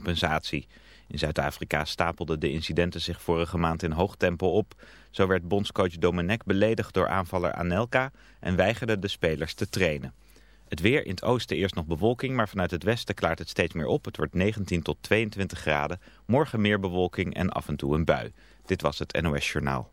compensatie. In Zuid-Afrika stapelden de incidenten zich vorige maand in hoog tempo op. Zo werd bondscoach Domenech beledigd door aanvaller Anelka en weigerde de spelers te trainen. Het weer in het oosten eerst nog bewolking, maar vanuit het westen klaart het steeds meer op. Het wordt 19 tot 22 graden. Morgen meer bewolking en af en toe een bui. Dit was het NOS Journaal.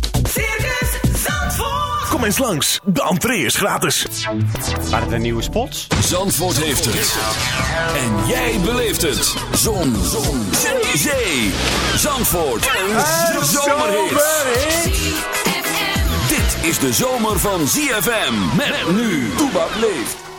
Kom eens langs, de entree is gratis. Waren er nieuwe spots? Zandvoort heeft het. En jij beleeft het. Zon. Zon. Zee. Zee. Zandvoort. Een zomerhit. Dit is de zomer van ZFM. Met nu. Toebak leeft.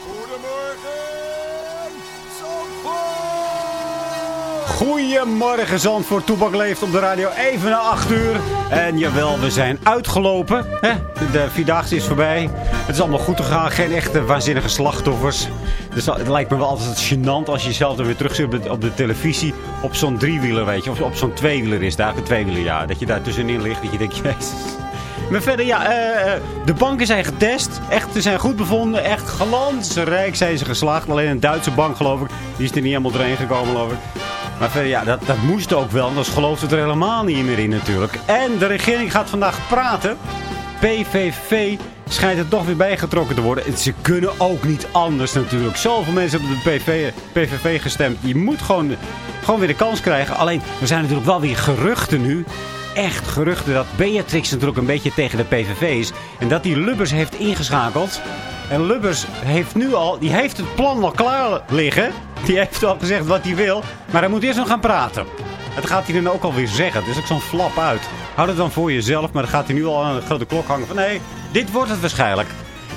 Goedemorgen Zandvoort, Toebak leeft op de radio even na 8 uur. En jawel, we zijn uitgelopen. Hè? De Vierdaagse is voorbij. Het is allemaal goed gegaan, geen echte waanzinnige slachtoffers. Dus het lijkt me wel altijd gênant als je jezelf dan weer terug ziet op de, op de televisie. Op zo'n driewieler, weet je. Of op zo'n tweewieler is daar, een tweewieler, ja. Dat je daar tussenin ligt, dat je denkt, jezus. Maar verder, ja, eh, eh, de banken zijn getest. Echt, ze zijn goed bevonden. Echt glansrijk zijn ze geslaagd. Alleen een Duitse bank, geloof ik. Die is er niet helemaal doorheen gekomen, geloof ik. Maar verder, ja, dat, dat moest ook wel. Anders gelooft het er helemaal niet meer in natuurlijk. En de regering gaat vandaag praten. PVV schijnt er toch weer bijgetrokken te worden. En Ze kunnen ook niet anders natuurlijk. Zoveel mensen hebben op de PV, PVV gestemd. Je moet gewoon, gewoon weer de kans krijgen. Alleen, er zijn natuurlijk wel weer geruchten nu. Echt geruchten dat Beatrix natuurlijk een beetje tegen de PVV is. En dat die Lubbers heeft ingeschakeld. En Lubbers heeft nu al, die heeft het plan al klaar liggen. Die heeft al gezegd wat hij wil. Maar hij moet eerst nog gaan praten. Dat gaat hij dan ook alweer zeggen. Het is ook zo'n flap uit. Houd het dan voor jezelf. Maar dan gaat hij nu al aan de grote klok hangen van nee, dit wordt het waarschijnlijk.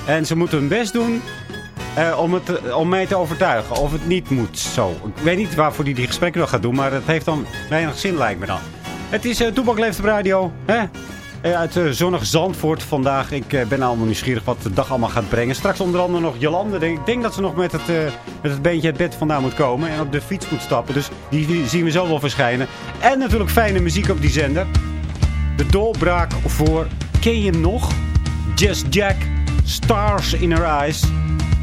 En ze moeten hun best doen eh, om, het, eh, om mij te overtuigen of het niet moet zo. Ik weet niet waarvoor hij die gesprekken nog gaat doen. Maar het heeft dan weinig zin lijkt me dan. Het is uh, Toepak Radio. Hè? Eh, uit uh, zonnig Zandvoort vandaag. Ik eh, ben allemaal nieuwsgierig wat de dag allemaal gaat brengen. Straks onder andere nog Jolande. Ik denk dat ze nog met het, eh, met het beentje het bed vandaan moet komen. En op de fiets moet stappen. Dus die, zien we zo wel verschijnen. En natuurlijk fijne muziek op die zender. De doorbraak voor, ken je nog? Just Jack, Stars in Her Eyes. Hij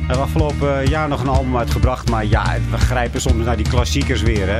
heeft afgelopen jaar nog een album uitgebracht. Maar ja, we grijpen soms naar die klassiekers weer, hè.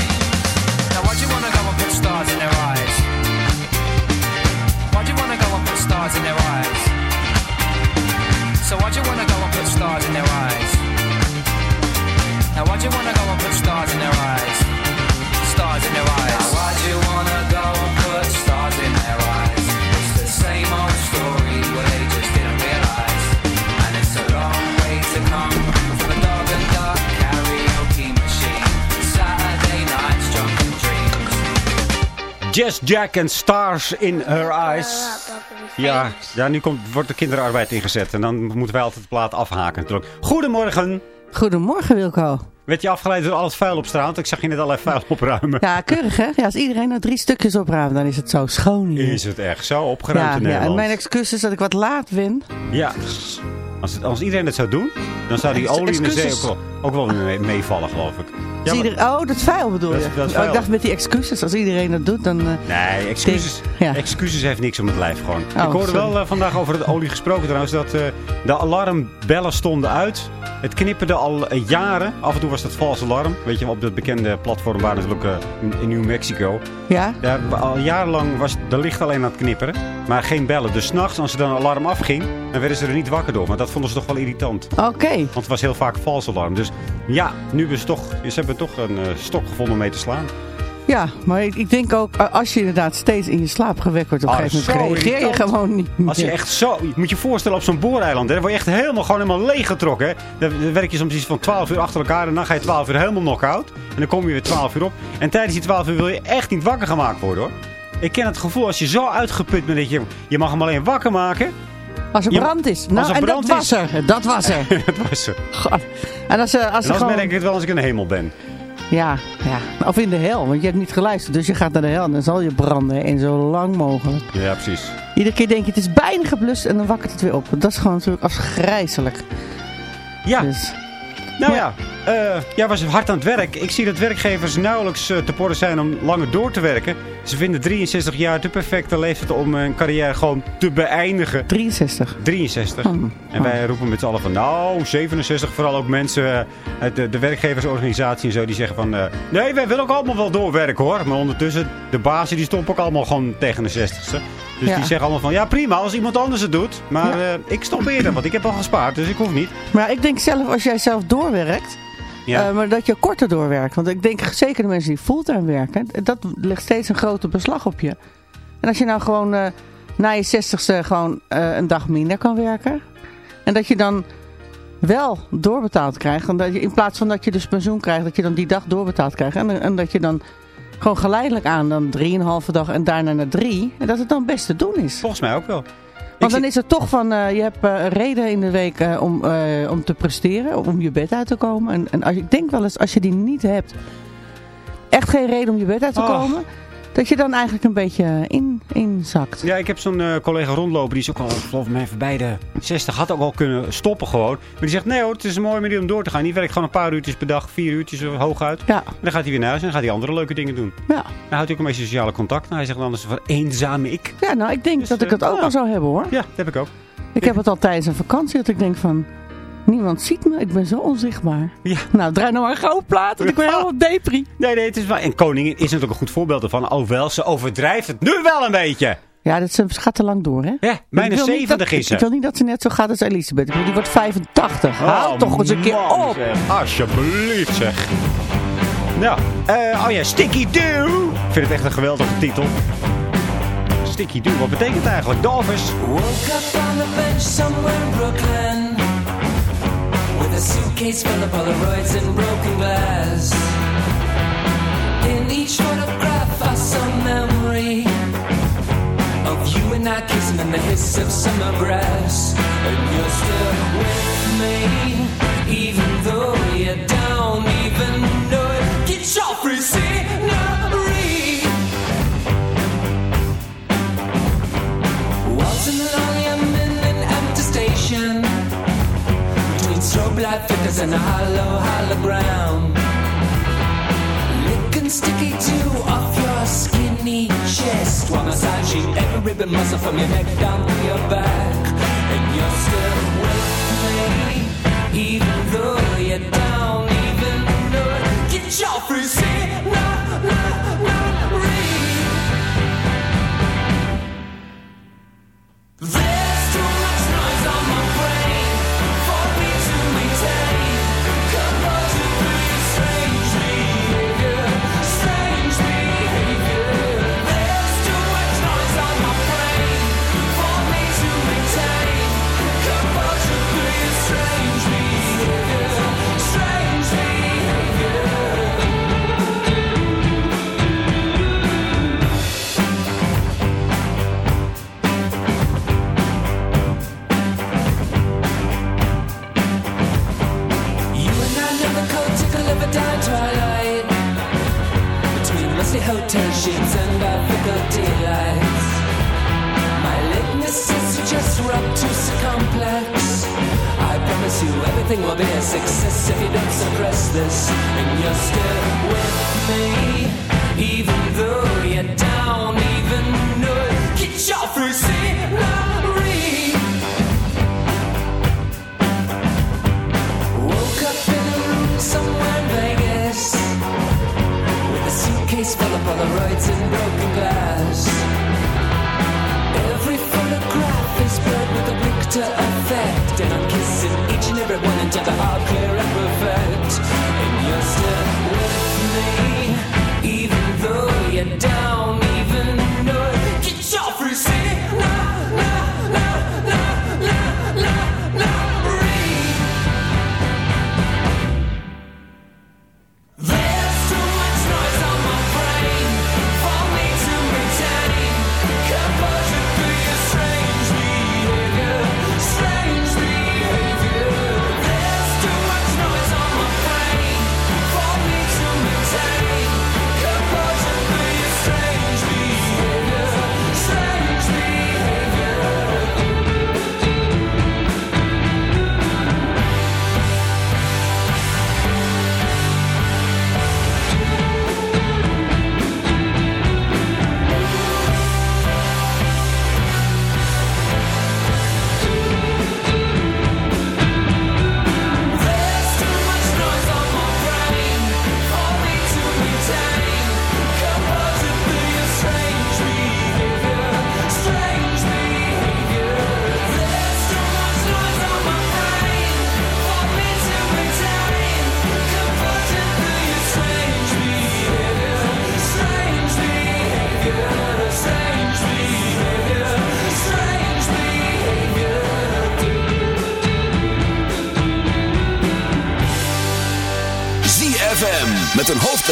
Why'd you wanna go and put stars in their eyes? Why'd you wanna go and put stars in their eyes? So why'd you wanna go and put stars in their eyes? Now why'd you wanna go and put stars in their eyes? Stars in their eyes. Now why'd you wanna go and put stars in their eyes? It's the same old story, Jazz Jack and Stars in Her Eyes. Ja, ja nu komt, wordt de kinderarbeid ingezet. En dan moeten wij altijd de plaat afhaken natuurlijk. Goedemorgen. Goedemorgen Wilco. Werd je afgeleid door al het vuil op straat? Ik zag je net allerlei vuil opruimen. Ja, keurig hè? Ja, als iedereen nou drie stukjes opruimt, dan is het zo schoon hier. Is het echt zo opgeruimd ja, in ja, en Nederland? mijn excuses dat ik wat laat ben. Ja, als, het- als iedereen het zou doen, dan zou die olie in de zee ook wel, ook wel mee- meevallen, geloof ik. Ja, Als maar- ieder- oh, dat vuil bedoel Dat- je? dat Oh, ik dacht met die excuses, als iedereen dat doet, dan... eh, Nee, excuses, Ja. excuses heeft niks om het lijf gewoon. Oh, ik hoorde sorry. wel eh, vandaag over het olie gesproken trouwens, dat eh, de alarmbellen stonden uit. Het knipperde al jaren. Af en toe was dat vals alarm. Weet je, op dat bekende platform waar natuurlijk in, New Mexico. ja? Daar, al jarenlang was de licht alleen aan het knipperen. Maar geen bellen. Dus s'nachts, als er dan een alarm afging, dan werden ze er niet wakker door. Maar dat vonden ze toch wel irritant. Oké. Want het was heel vaak vals alarm. Dus ja, nu ze toch, ze hebben toch een eh, stok gevonden om mee te slaan. Ja, maar ik, ik denk ook, eh, als je inderdaad steeds in je slaap gewekt wordt, op een Ah, gegeven moment zo reageer je gewoon niet meer. Als je echt zo... Je moet je voorstellen op zo'n booreiland. Hè, dan word je echt helemaal, gewoon helemaal leeggetrokken. Hè. Dan, dan werk je soms iets van 12 uur achter elkaar. En dan ga je 12 uur helemaal knock-out. En dan kom je weer 12 uur op. En tijdens die 12 uur wil je echt niet wakker gemaakt worden hoor. Ik ken het gevoel als je zo uitgeput bent dat je... Je mag hem alleen wakker maken. Als er brand is. Nou, als er en brand dat is. was er. Dat was er. dat was ze. God. En als, eh, als En dan gewoon... merk ik het wel als ik in de hemel ben. Ja, ja, of in de hel, want je hebt niet geluisterd. Dus je gaat naar de hel en dan zal je branden. En zo lang mogelijk. Ja, precies. Iedere keer denk je, het is bijna geblust en dan wakkert het weer op. Dat is gewoon natuurlijk afgrijzelijk. Ja, Dus, nou ja. ja. eh jij was hard aan het werk. Ik zie dat werkgevers nauwelijks eh, te porren zijn om langer door te werken. Ze vinden 63 jaar de perfecte leeftijd om een carrière gewoon te beëindigen. 63. 63. Hmm. En wij roepen met z'n allen van, nou, 67. Vooral ook mensen eh, uit de, de werkgeversorganisatie en zo, die zeggen van... eh, nee, wij willen ook allemaal wel doorwerken hoor. Maar ondertussen, de bazen die stoppen ook allemaal gewoon tegen de 60ste. Dus Ja. die zeggen allemaal van, ja prima, als iemand anders het doet. Maar Ja. eh, ik stop eerder, want ik heb al gespaard, dus ik hoef niet. Maar ik denk zelf, als jij zelf doorwerkt, Ja. eh, maar dat je korter doorwerkt. Want ik denk zeker de mensen die fulltime werken, dat legt steeds een groter beslag op je. En als je nou gewoon eh, na je 60ste gewoon een dag minder kan werken. En dat je dan wel doorbetaald krijgt. En dat je, in plaats van dat je dus pensioen krijgt, dat je dan die dag doorbetaald krijgt. En, en dat je dan gewoon geleidelijk aan dan drieënhalve dag en daarna naar drie. En dat het dan best te doen is. Volgens mij ook wel. Want dan is het toch van, eh, je hebt een reden in de week eh, om, om te presteren, om je bed uit te komen. En, en als, ik denk wel eens, als je die niet hebt, echt geen reden om je bed uit te Oh. komen, dat je dan eigenlijk een beetje in, inzakt. Ja, ik heb zo'n eh, collega rondlopen. Die is ook al, ik geloof mij, voorbij de 60. Had ook al kunnen stoppen gewoon. Maar die zegt, nee hoor, het is een mooie manier om door te gaan. Die werkt gewoon een paar uurtjes per dag. Vier uurtjes hooguit. Ja, En dan gaat hij weer naar huis en dan gaat hij andere leuke dingen doen. ja. Dan houdt hij ook een beetje sociale contact. Nou, hij zegt is van eenzaam ik. ja nou ik denk Dus, dat ik eh, het ook wel zou hebben hoor. Ja, dat heb ik ook. Ik heb het al tijdens een vakantie dat ik denk van, niemand ziet me, ik ben zo onzichtbaar. Ja. Nou, draai nou maar een gouden plaat, want ik ben helemaal depri. Nee, nee, het is wel... En koningin is natuurlijk een goed voorbeeld ervan. Alhoewel, ze overdrijft het nu wel een beetje. Ja, dat ze- gaat te lang door, hè? Ja, bijna Ik wil niet 70 dat- is ze. Ik wil niet dat ze net zo gaat als Elisabeth. Ik bedoel, die wordt 85. Hou Oh, toch eens een keer man, op. zeg. Alsjeblieft zeg. Ja, eh, oh ja, Sticky Doo. Ik vind het echt een geweldige titel. Sticky Doo, wat betekent het eigenlijk? Dolphins. Woke up on the bench somewhere in Brooklyn suitcase full of Polaroids and broken glass. In each photograph I saw memory Of you and I kissing in the hiss of summer grass. And you're still with me Light flickers and a hollow, hollow ground. Licking sticky dew off your skinny chest. While massaging every ribbon muscle from your neck down to your back. And you're still with me Even though you don't even it Get your free scenery. There's too much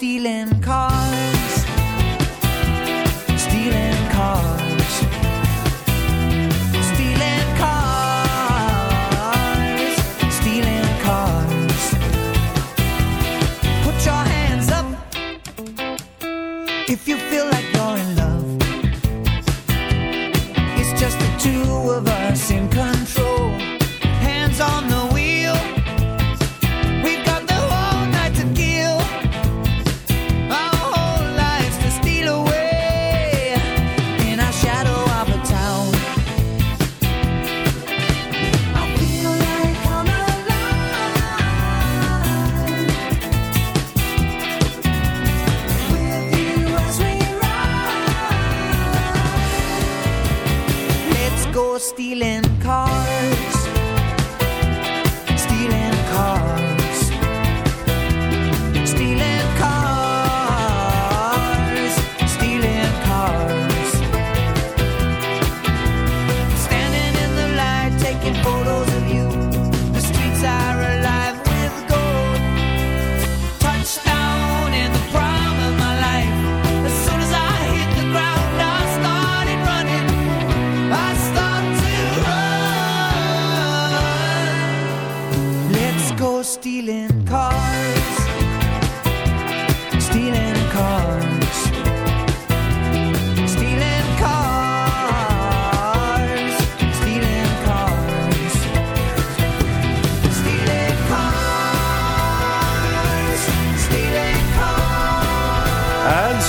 stilen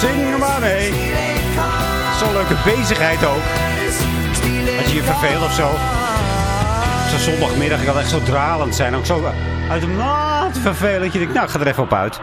zing maar mee. Zo'n leuke bezigheid ook. Als je je verveelt of zo. Zo'n zondagmiddag, had echt zo dralend zijn. Ook zo uitermate vervelend. Je denkt, nou, ik ga er even op uit.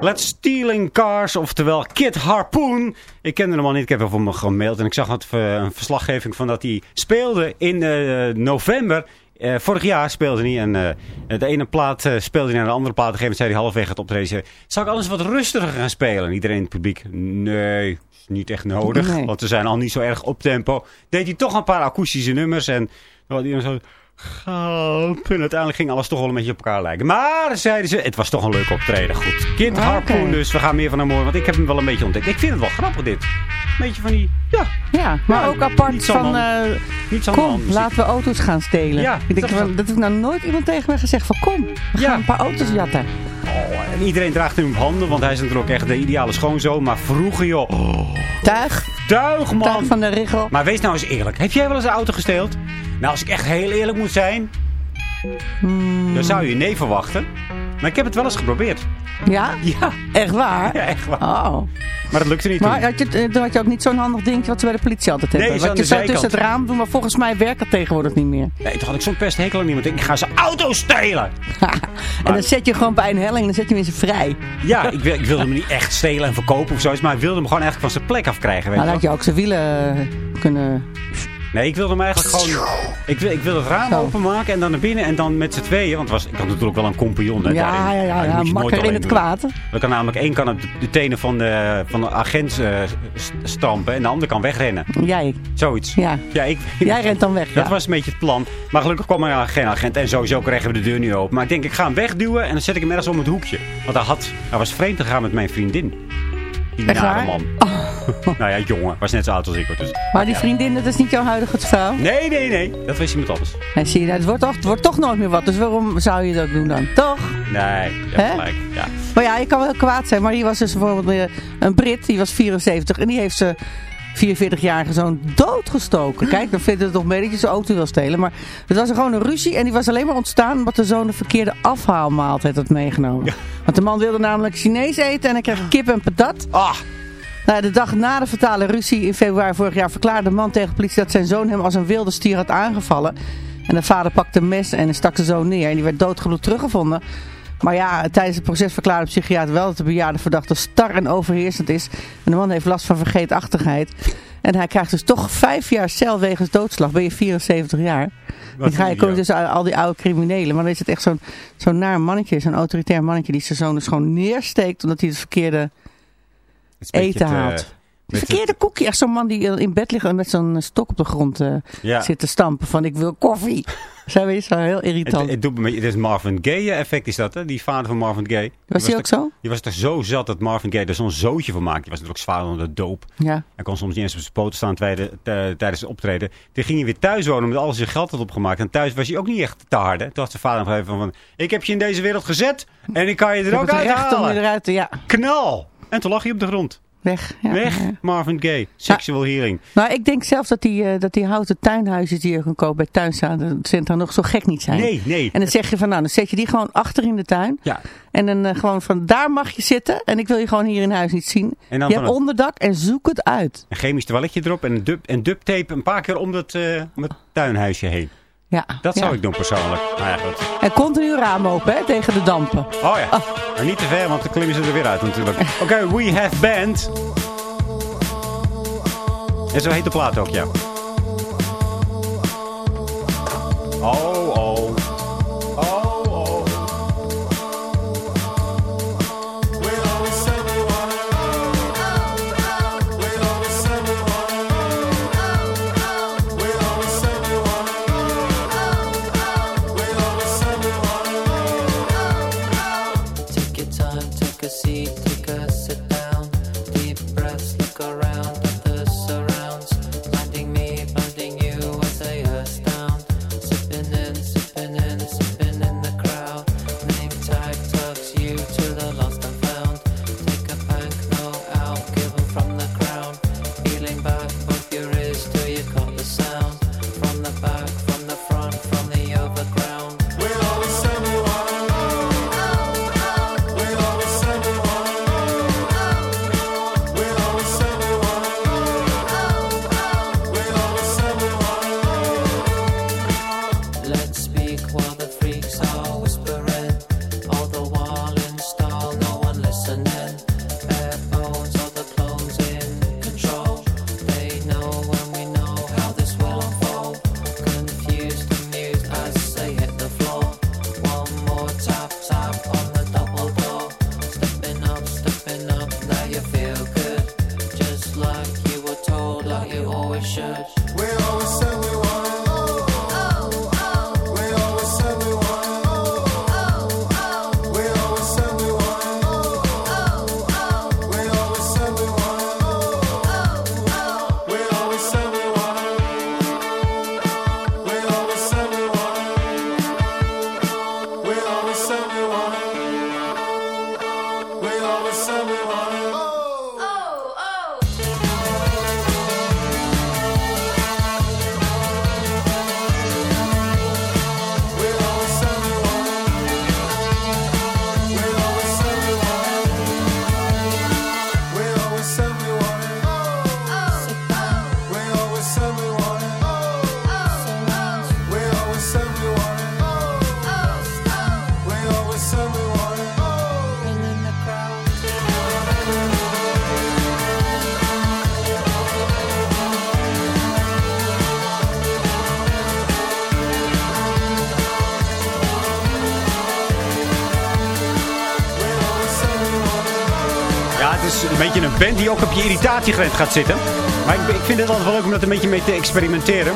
Let's Stealing Cars, oftewel Kid Harpoon. Ik kende hem al niet, ik heb hem voor me gemaild. En ik zag eh, een verslaggeving van dat hij speelde in eh, november. Eh, vorig jaar speelde hij en eh, de ene plaat eh, speelde hij naar de andere plaat. Op een gegeven moment zei hij halverwege het optreden. zei, Zou ik alles wat rustiger gaan spelen? En iedereen in het publiek, nee, is niet echt nodig. Nee. Want we zijn al niet zo erg op tempo. Deed hij toch een paar akoestische nummers en... Wat iedereen zo... Galp. En uiteindelijk ging alles toch wel een beetje op elkaar lijken. Maar zeiden ze, het was toch een leuk optreden. Goed. Kid Oké. Harpoon dus. We gaan meer van hem horen. Want ik heb hem wel een beetje ontdekt. Ik vind het wel grappig dit. Een beetje van die... Ja, Ja, maar Ja, ook apart van... eh, kom, muziek. laten we auto's gaan stelen. Ja, ik denk, dat- dat heeft nou nooit iemand tegen me gezegd van kom, we Ja. gaan een paar auto's jatten. Oh, en iedereen draagt hem op handen. Want hij is natuurlijk ook echt de ideale schoonzoon. Maar vroeger joh. Oh, Tuig, tuig man. tuig van de Rigel. Maar wees nou eens eerlijk. Heb jij wel eens een auto gesteeld? Nou, als ik echt heel eerlijk moet zijn... Hmm. Dan zou je nee verwachten. Maar ik heb het wel eens geprobeerd. Ja? Ja, Echt waar? ja echt waar. Oh. Maar dat lukte niet Maar toen. had je, eh, toen had je ook niet zo'n handig dingetje wat ze bij de politie altijd hebben. Nee, wat je de zo zijkant. tussen het raam doen, maar volgens mij werkt dat tegenwoordig niet meer. Nee, toen had ik zo'n pest hekel aan iemand. Ik ga zijn auto stelen. en dan zet je gewoon bij een helling en dan zet je hem eens vrij. Ja, ik, wil, ik wilde hem niet echt stelen en verkopen of zoiets. Maar ik wilde hem gewoon eigenlijk van zijn plek afkrijgen. Weet Nou, dan had je ook zijn wielen eh, kunnen... Nee, ik wilde hem eigenlijk gewoon... Ik wil, ik wil het raam Zo. openmaken en dan naar binnen. En dan met z'n tweeën. Want was, ik had natuurlijk wel een compagnon. Hè, Ja, daarin. ja, ja, ja, nooit makker in het kwaad. Dan kan namelijk één kan het de tenen van de, van de agent eh, st- stampen. En de ander kan wegrennen. Jij. Zoiets. Ja. Ja, ik, Jij rent dan weg, Dat ja. was een beetje het plan. Maar gelukkig kwam er geen agent. En sowieso kregen we de deur niet open. Maar ik denk, ik ga hem wegduwen. En dan zet ik hem ergens om het hoekje. Want hij, had, hij was vreemd gegaan met mijn vriendin. Die nare man. nou ja, jongen. Was net zo oud als ik. hoor, Dus. Maar die vriendin, dat is niet jouw huidige vrouw? Nee, nee, nee. Dat was iemand anders. Nee, zie je, nou, het, wordt toch, het wordt toch nooit meer wat. Dus waarom zou je dat doen dan? Toch? Nee, je gelijk. Ja. Maar ja, je kan wel kwaad zijn. Maar hier was dus bijvoorbeeld een Brit, die was 74. En die heeft ze 44-jarige zoon doodgestoken. Kijk, dan vindt het toch mee dat je zijn auto wil stelen. Maar het was gewoon een ruzie. En die was alleen maar ontstaan omdat de zoon de verkeerde afhaalmaaltijd had meegenomen. Want de man wilde namelijk Chinees eten en hij kreeg kip en patat. Ah, Nou, de dag na de fatale ruzie in februari vorig jaar verklaarde de man tegen de politie dat zijn zoon hem als een wilde stier had aangevallen. En de vader pakte een mes en stak de zoon neer. En die werd doodgebloed teruggevonden. Maar ja, tijdens het proces verklaarde de psychiater wel dat de bejaarde verdachte star en overheersend is. En de man heeft last van vergeetachtigheid. En hij krijgt dus toch vijf jaar cel wegens doodslag. Ben je 74 jaar? Dan ga je, kom je dus al die oude criminelen. Maar dan is het echt zo'n zo'n naar mannetje, zo'n autoritair mannetje die zijn zoon dus gewoon neersteekt omdat hij het verkeerde het is een beetje eten eh, haalt. met Verkeerde koekje. Echt zo'n man die eh, in bed ligt en met zo'n eh, stok op de grond eh, Ja. zit te stampen van ik wil koffie. Weet je, zo heel irritant. het, doet me, het is Marvin Gaye effect is dat, hè? Die vader van Marvin Gaye. Was die ook zo? Die was toch zo zat dat Marvin Gaye er zo'n zootje van maakte. Die was natuurlijk zwaar onder de doop. Ja. Hij kon soms niet eens op zijn poten staan tijdens, t- tijdens het optreden. Toen ging hij weer thuis wonen omdat alles zijn geld had opgemaakt. En thuis was hij ook niet echt te hard. Hè? Toen had zijn vader nog even van, van... Ik heb je in deze wereld gezet en ik kan je er ook recht om je eruit te... Ja, Knal! En toen lag hij op de grond. weg. Ja, Weg, ja. Marvin Gaye. Sexual healing. Nou, ik denk zelfs dat die, eh, dat die houten tuinhuisjes die je kan kopen bij tuincentra nog zo gek niet zijn. Nee, nee. En dan zeg je van, nou, dan zet je die gewoon achter in de tuin. Ja. En dan eh, gewoon van, daar mag je zitten. En ik wil je gewoon hier in huis niet zien. En dan je hebt het- onderdak en zoek het uit. Een chemisch toiletje erop en, een dub, en duct tape een paar keer om dat eh, om het tuinhuisje heen. Ja, Dat ja. zou ik doen persoonlijk. Nou ja, goed. En continu raam open, hè, tegen de dampen. Oh ja. Maar niet te ver, want dan klimmen ze er weer uit natuurlijk. Oké, We Have Band. En zo heet de plaat ook, ja. Oh, oh. Ook op je irritatiegrens gaat zitten. Maar ik, ik vind het altijd wel leuk om dat een beetje mee te experimenteren.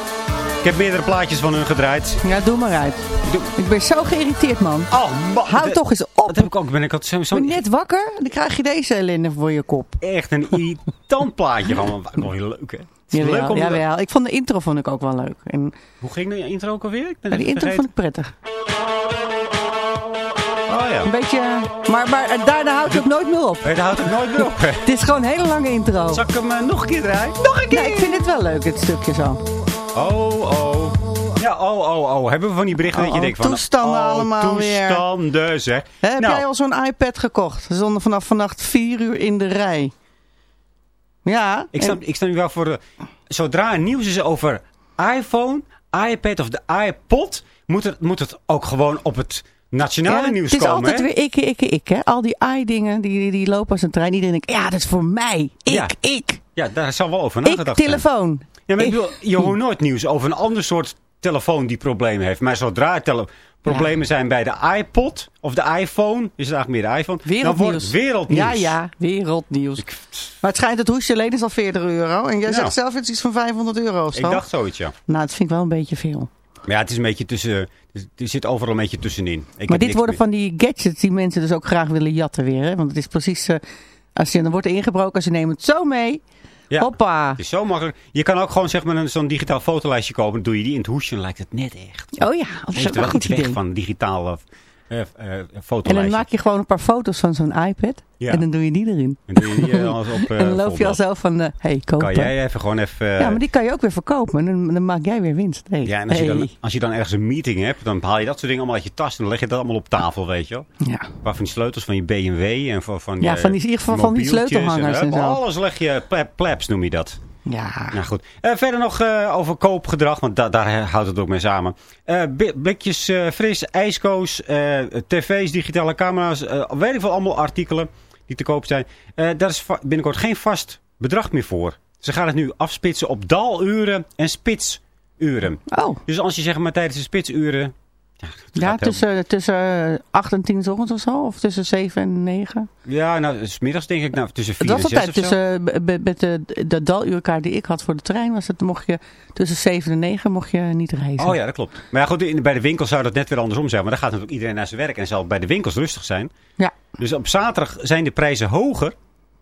Ik heb meerdere plaatjes van hun gedraaid. Ja, doe maar uit. Ik ben zo geïriteerd, man. Oh, man. Hou toch eens op. Dat heb ik ook. Ben ik altijd zo, zo ben net wakker dan krijg je deze ellende voor je kop. echt een irritant plaatje. Gewoon wel heel leuk, hè? Het is leuk Jawel, om jawel. Ik vond de intro vond ik ook wel leuk. En, Hoe ging de intro ook alweer? Ik ben ja, die intro vergeten. vond ik prettig. Oh ja. Een beetje, maar, maar eh, daarna houdt het ook nooit meer op. Nee, daar houdt het nooit meer op. Het is gewoon een hele lange intro. Zal ik hem eh, nog een keer draaien? Nog een keer! Nee, ik vind het wel leuk, het stukje zo. Oh, oh. Ja, oh, oh, oh. Hebben we van die berichten dat je Oh, denkt van... toestanden oh, allemaal weer. toestanden, zeg. Hè, heb Nou, jij al zo'n iPad gekocht? Zonder vanaf vannacht vier uur in de rij. Ja. Ik snap, ik snap niet wel voor... De, zodra er nieuws is over iPhone, iPad of de iPod... Moet het, moet het ook gewoon op het nationale ja, nieuws het is komen, altijd hè? weer ik, ik, ik. Hè? Al die i-dingen, die, die, die lopen als een trein. Iedereen denkt, ja, dat is voor mij. Ik, Ja. ik. Ja, daar zal wel over Ik, nagedacht zijn. telefoon. Ja, maar ik Ik- bedoel, je hoort nooit nieuws over een ander soort telefoon die problemen heeft. Maar zodra problemen zijn bij de iPod of de iPhone, is het eigenlijk meer de iPhone, dan Wereldnieuws. wordt het wereldnieuws. Ja, ja, wereldnieuws. Maar het schijnt het hoesje alleen is al 40 euro. En jij zegt zelf iets van 500 euro of zo. Ik dacht zoiets, ja. Nou, dat vind ik wel een beetje veel. Maar ja, het is een beetje tussen, er zit overal een beetje tussenin. Ik maar dit worden meer. van die gadgets die mensen dus ook graag willen jatten weer. Hè? Want het is precies, eh, als je, dan wordt er ingebroken, ze nemen het zo mee. Ja. Hoppa. Het is zo makkelijk. Je kan ook gewoon zeg maar een- zo'n digitaal fotolijstje kopen. Dan doe je die in het hoesje en lijkt het net echt. Oh ja, dat is wel goed iets weg van digitaal eh, eh, En dan maak je gewoon een paar foto's van zo'n iPad. Ja. En dan doe je die erin. En doe je die eh, als op, en dan loop je al zo van, eh hey, kopen. Kan jij even gewoon even... Ja, maar die kan je ook weer verkopen. En dan, dan maak jij weer winst. Hey. Ja, en als, je dan, hey. als je dan ergens een meeting hebt, dan haal je dat soort dingen allemaal uit je tas. En dan leg je dat allemaal op tafel, weet je wel. Ja. Waar van die sleutels van je BMW en van, van Ja, van die- in ieder geval van die sleutelhangers en hup, zo. Alles leg je, plebs noem je dat. Ja. Nou goed. Eh, verder nog eh, over koopgedrag, want da daar houdt het ook mee samen. Bi- blikjes fris, ijskoos, tv's, digitale camera's, weet ik veel, allemaal artikelen die te koop zijn. Daar is binnenkort geen vast bedrag meer voor. Ze gaan het nu afspitsen op daluren en spits uren. Oh, Dus als je zeg maar tijdens de spitsuren... Ja, heel- tussen, tussen 8 en 10 's ochtends of zo? Of tussen 7 en 9? Ja, nou, s middags denk ik nou, tussen Het 4 was en 6 altijd of zo. tussen, b- met de, de daluurkaart die ik had voor de trein, was het, mocht je tussen 7 en 9 mocht je niet reizen. Oh ja, dat klopt. Maar ja, goed, in, bij de winkels zou dat net weer andersom zijn. Maar dan gaat natuurlijk iedereen naar zijn werk en zal bij de winkels rustig zijn. Ja. Dus op zaterdag zijn de prijzen hoger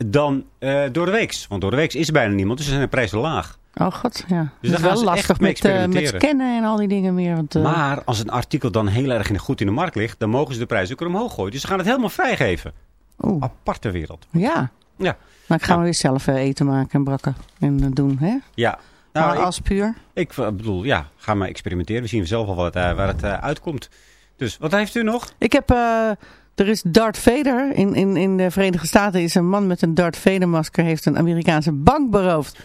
dan eh, door de week. Want door de week is er bijna niemand, dus zijn de prijzen laag. Oh god, ja. Dus het daar is wel lastig met, eh, met scannen en al die dingen meer. Want, eh, Maar als een artikel dan heel erg in- goed in de markt ligt, dan mogen ze de prijs ook weer omhoog gooien. Dus ze gaan het helemaal vrijgeven. oeh, Aparte wereld. ja. Ja. Maar ik ga Ja. weer zelf eh, eten maken en brakken en doen, hè? Ja. Nou, maar ik, als puur. ik bedoel, ja, ga maar experimenteren. We zien zelf al wat, waar het uitkomt. Dus wat heeft u nog? Ik heb, er is Darth Vader. In, in, in de Verenigde Staten is een man met een Darth Vader masker heeft een Amerikaanse bank beroofd.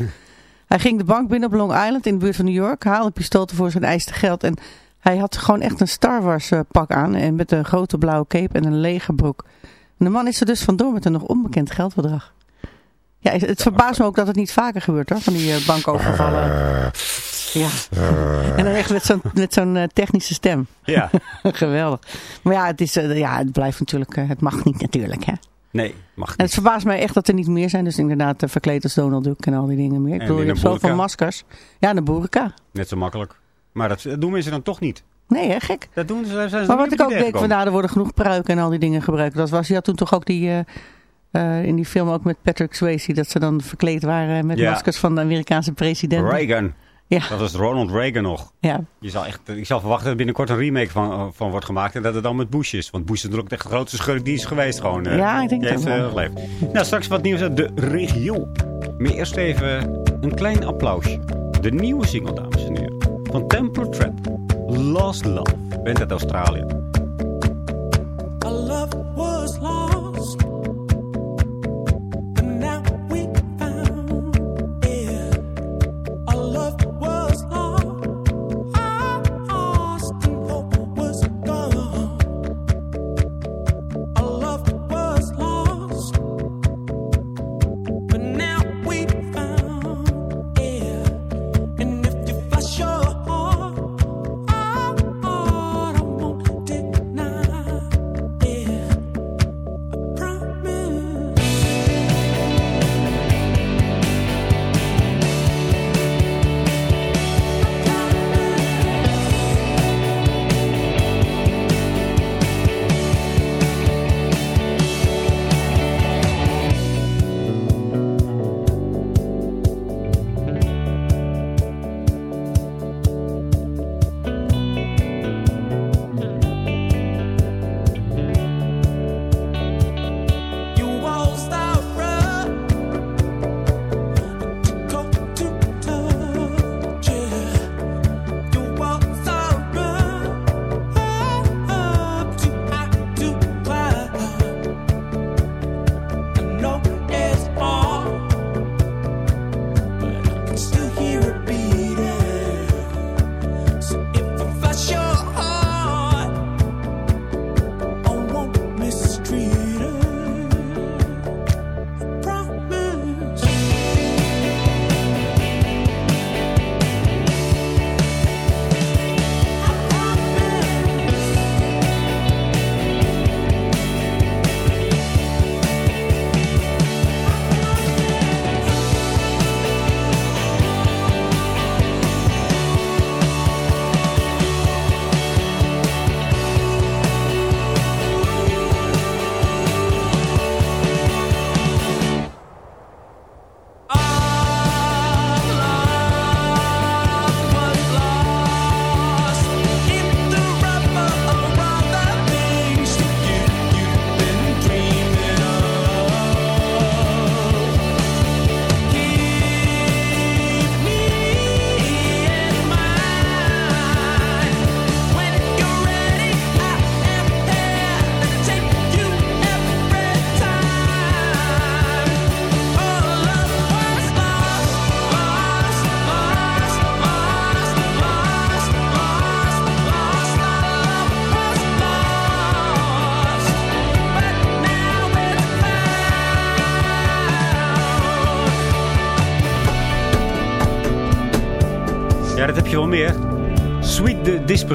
hij ging de bank binnen op Long Island in de buurt van New York, haalde pistool voor zijn eiste geld en hij had gewoon echt een Star Wars eh, pak aan en met een grote blauwe cape en een lege broek. En de man is er dus vandoor met een nog onbekend geldbedrag. Ja, het verbaast me ook dat het niet vaker gebeurt hoor, van die eh, bankovervallen. Ja. En dan echt met zo'n met zo'n eh, technische stem. Ja. Geweldig. Maar ja, het, is, eh, ja, het blijft natuurlijk, eh, het mag niet natuurlijk. Hè? Nee, mag En het niet. verbaast mij echt dat er niet meer zijn. Dus inderdaad, uh, verkleed als Donald Duck en al die dingen meer. Ik En bedoel, je hebt zoveel maskers. Ja, de boerka. Net zo makkelijk. Maar dat, dat doen mensen dan toch niet. Nee, hè, gek. Dat doen ze, zijn ze Maar niet wat ik ook denk, van gekomen. nou, er worden genoeg pruiken en al die dingen gebruikt. Dat was, je had toen toch ook die, eh, eh, in die film ook met Patrick Swayze, dat ze dan verkleed waren met Ja. maskers van de Amerikaanse president. Reagan. Ja. Dat was Ronald Reagan nog. Ja. Je zal echt, ik zal verwachten dat er binnenkort een remake van, eh, van wordt gemaakt. En dat het dan met Bush is. Want Bush is natuurlijk echt de grootste schurk die is geweest. Gewoon, eh. Ja, ik denk dat heeft wel. eh, geleefd. Nou, straks wat nieuws uit de regio. Maar eerst even een klein applausje. De nieuwe single, dames en heren. Van Templar Trap. Lost Love. Bent uit Australië.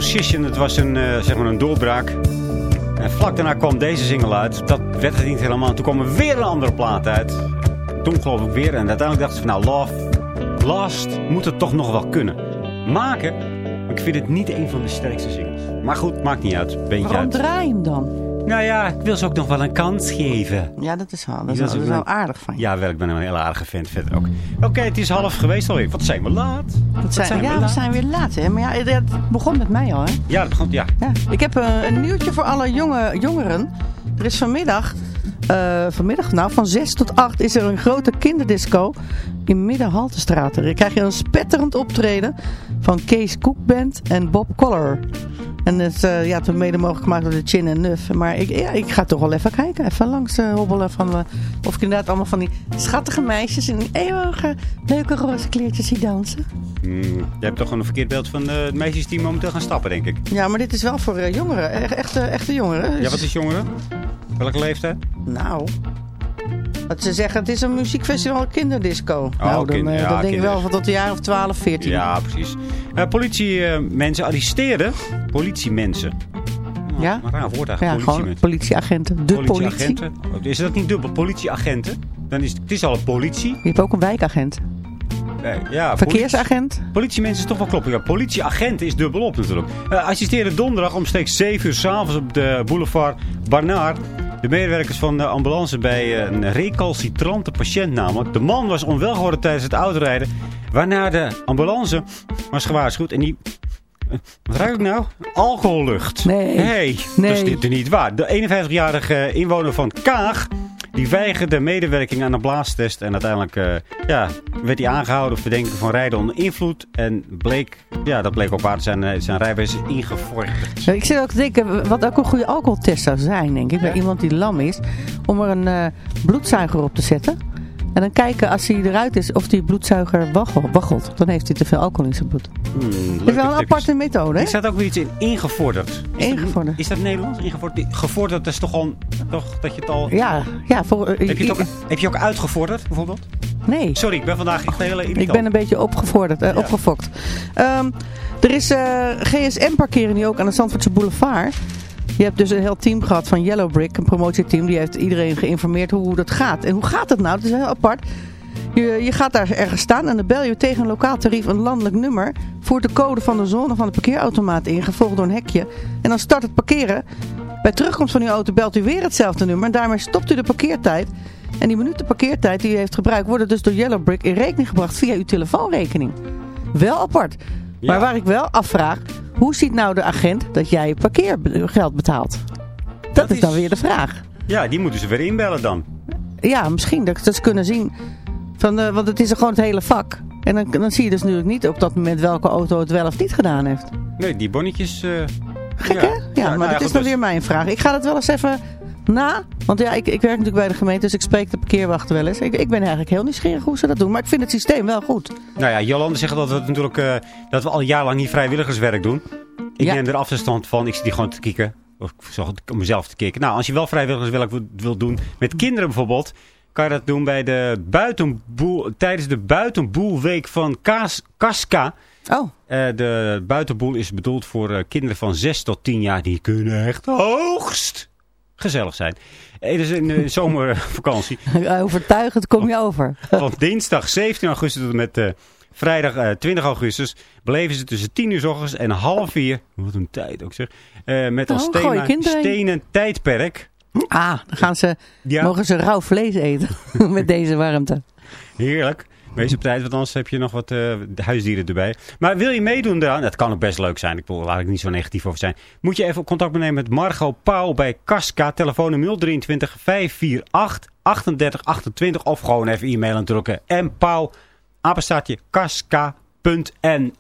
Sweet Disposition, het was een, eh, zeg maar een doorbraak. En vlak daarna kwam deze single uit. Dat werd het niet helemaal. En toen kwam er weer een andere plaat uit. Toen geloof ik weer. En uiteindelijk dachten ze van nou, Love Last moet het toch nog wel kunnen. Maken, ik vind het niet een van de sterkste singles. Maar goed, maakt niet uit. Beentje Waarom uit. draai je hem dan? Nou ja, ik wil ze ook nog wel een kans geven. Ja, dat is wel, dat is, Dat wel- is wel aardig van je. Ja, wel, ik ben een heel aardige fan verder ook. Oké, het is half geweest alweer. Wat zijn we laat? Dat zijn, ja, we laat? zijn weer laat, hè. Maar ja, het- begon met mij al, hè. Ja, dat begon, ja. Ja. Ik heb eh, een nieuwtje voor alle jonge, jongeren. Er is vanmiddag, eh, vanmiddag, nou van 6 tot 8 is er een grote kinderdisco in Middenhaltestraat. Daar krijg je een spetterend optreden van Kees Cook Band en Bob Collar. En het, eh, ja, mede mogelijk gemaakt door de Chin en Nuf. Maar ik, ja, ik ga toch wel even kijken. Even langs eh, hobbelen. Van, eh, of ik inderdaad allemaal van die schattige meisjes in eeuwige leuke roze kleertjes zie dansen. Hmm, je hebt toch gewoon een verkeerd beeld van de meisjes die momenteel gaan stappen, denk ik. Ja, maar dit is wel voor jongeren. E- Echte, echte jongeren. Ja, wat is jongeren? Welke leeftijd? Nou, wat ze zeggen, het is een muziekfestival kinderdisco. nou, dan, kind- eh, ja, dan denk ik wel van tot de jaren of 12, 14. Ja, precies. Eh politiemensen arresteren. Politiemensen. Nou, Ja? Een raar woord Ja, eigenlijk. gewoon politiemensen. politieagenten. De politie. Politieagenten. Oh, Is dat niet dubbel? Politieagenten? Dan is het, het is al een politie. Je hebt ook een wijkagent. Nee, ja, Verkeersagent. Politiemensen is toch wel kloppen. Ja, politieagent is dubbelop natuurlijk. Uh, assisteren donderdag omstreeks 7 uur s'avonds op de boulevard Barnard. De medewerkers van de ambulance bij een recalcitrante patiënt namelijk. De man was onwel geworden tijdens het autorijden. Waarna de ambulance was gewaarschuwd. En die... eh, Wat ruik ik nou? Alcohollucht. Nee. Nee, Nee. dat is dit niet waar. De 51-jarige inwoner van Kaag... Die weigerde medewerking aan een blaastest. En uiteindelijk eh, ja, werd hij aangehouden op verdenking van rijden onder invloed. En bleek, ja, dat bleek op waar zijn, eh, zijn rijbewijs is ingevorderd. Ik zit ook te denken, wat ook een goede alcoholtest zou zijn, denk ik. Bij iemand die lam is. Om er een eh, bloedzuiger op te zetten. En dan kijken als hij eruit is of die bloedzuiger waggelt. waggelt. Dan heeft hij te veel alcohol in zijn bloed. Hmm, Dat is leuke wel een aparte methode, hè? Er staat ook weer iets in ingevorderd. Is dat- Ingevorderd. is dat Nederlands? Ingevorderd? Gevorderd is toch al, toch dat je het al... Ja, ja. Voor, eh, Heb je, het ook, heb je ook uitgevorderd, bijvoorbeeld? Nee. Sorry, ik ben vandaag echt hele irritant. Ik ben een beetje opgevorderd, eh, opgefokt. Ehm, er is eh, GSM-parkeren nu ook aan de Zandvoortse Boulevard. Je hebt dus een heel team gehad van Yellow Brick, een promotieteam. Die heeft iedereen geïnformeerd hoe dat gaat. En hoe gaat het nou? Het is heel apart. Je, je gaat daar ergens staan en dan bel je tegen een lokaal tarief een landelijk nummer. Voert de code van de zone van de parkeerautomaat in, gevolgd door een hekje. En dan start het parkeren. Bij terugkomst van uw auto belt u weer hetzelfde nummer. En daarmee stopt u de parkeertijd. En die minuten parkeertijd die u heeft gebruikt worden dus door Yellow Brick in rekening gebracht via uw telefoonrekening. Wel apart. Maar Ja. waar ik wel afvraag, hoe ziet nou de agent dat jij parkeergeld betaalt? Dat, Dat is dan weer de vraag. Ja, die moeten ze weer inbellen dan. Ja, misschien dat, dat ze kunnen zien. Van, eh, want het is er gewoon het hele vak. En dan, dan zie je dus natuurlijk niet op dat moment welke auto het wel of niet gedaan heeft. Nee, die bonnetjes... eh, Gek ja. hè? Ja, nou maar dat goed, is dan dus- weer mijn vraag. Ik ga dat wel eens even na. Want ja, ik, ik werk natuurlijk bij de gemeente, dus ik spreek de parkeerwachten wel eens. Ik, ik ben eigenlijk heel nieuwsgierig hoe ze dat doen. Maar ik vind het systeem wel goed. Nou ja, Jolande zegt dat we natuurlijk eh, dat we al jarenlang niet vrijwilligerswerk doen. Ik Ja. neem er afstand van. Ik zit die gewoon te kikken. Of ik om mezelf te kikken. Nou, als je wel vrijwilligerswerk wil, wil doen met kinderen bijvoorbeeld, kan je dat doen bij de buitenboel tijdens de buitenboelweek van Kaas, Casca. Oh, Eh, de buitenboel is bedoeld voor eh, kinderen van 6 tot 10 jaar. Die kunnen echt hoogst gezellig zijn. Eh, Het is een eh, zomervakantie. overtuigend kom je over. Van dinsdag 17 augustus tot en met eh, vrijdag eh, 20 augustus beleven ze tussen 10 uur s ochtends en half 4. Wat een tijd ook zeg. Eh, met als Oh, gooi thema stenen tijdperk. Ah, dan gaan ze, Ja. mogen ze rauw vlees eten met deze warmte. Heerlijk. Wees op tijd, want anders heb je nog wat eh, huisdieren erbij. Maar wil je meedoen daaraan? Dat kan ook best leuk zijn. Ik bedoel, laat ik niet zo negatief over zijn. Moet je even contact opnemen met Margot Pauw bij Casca. Telefoon 023 548 38 28. Of gewoon even e-mail natuurlijk. En Pauw, apenstaartje casca.nl.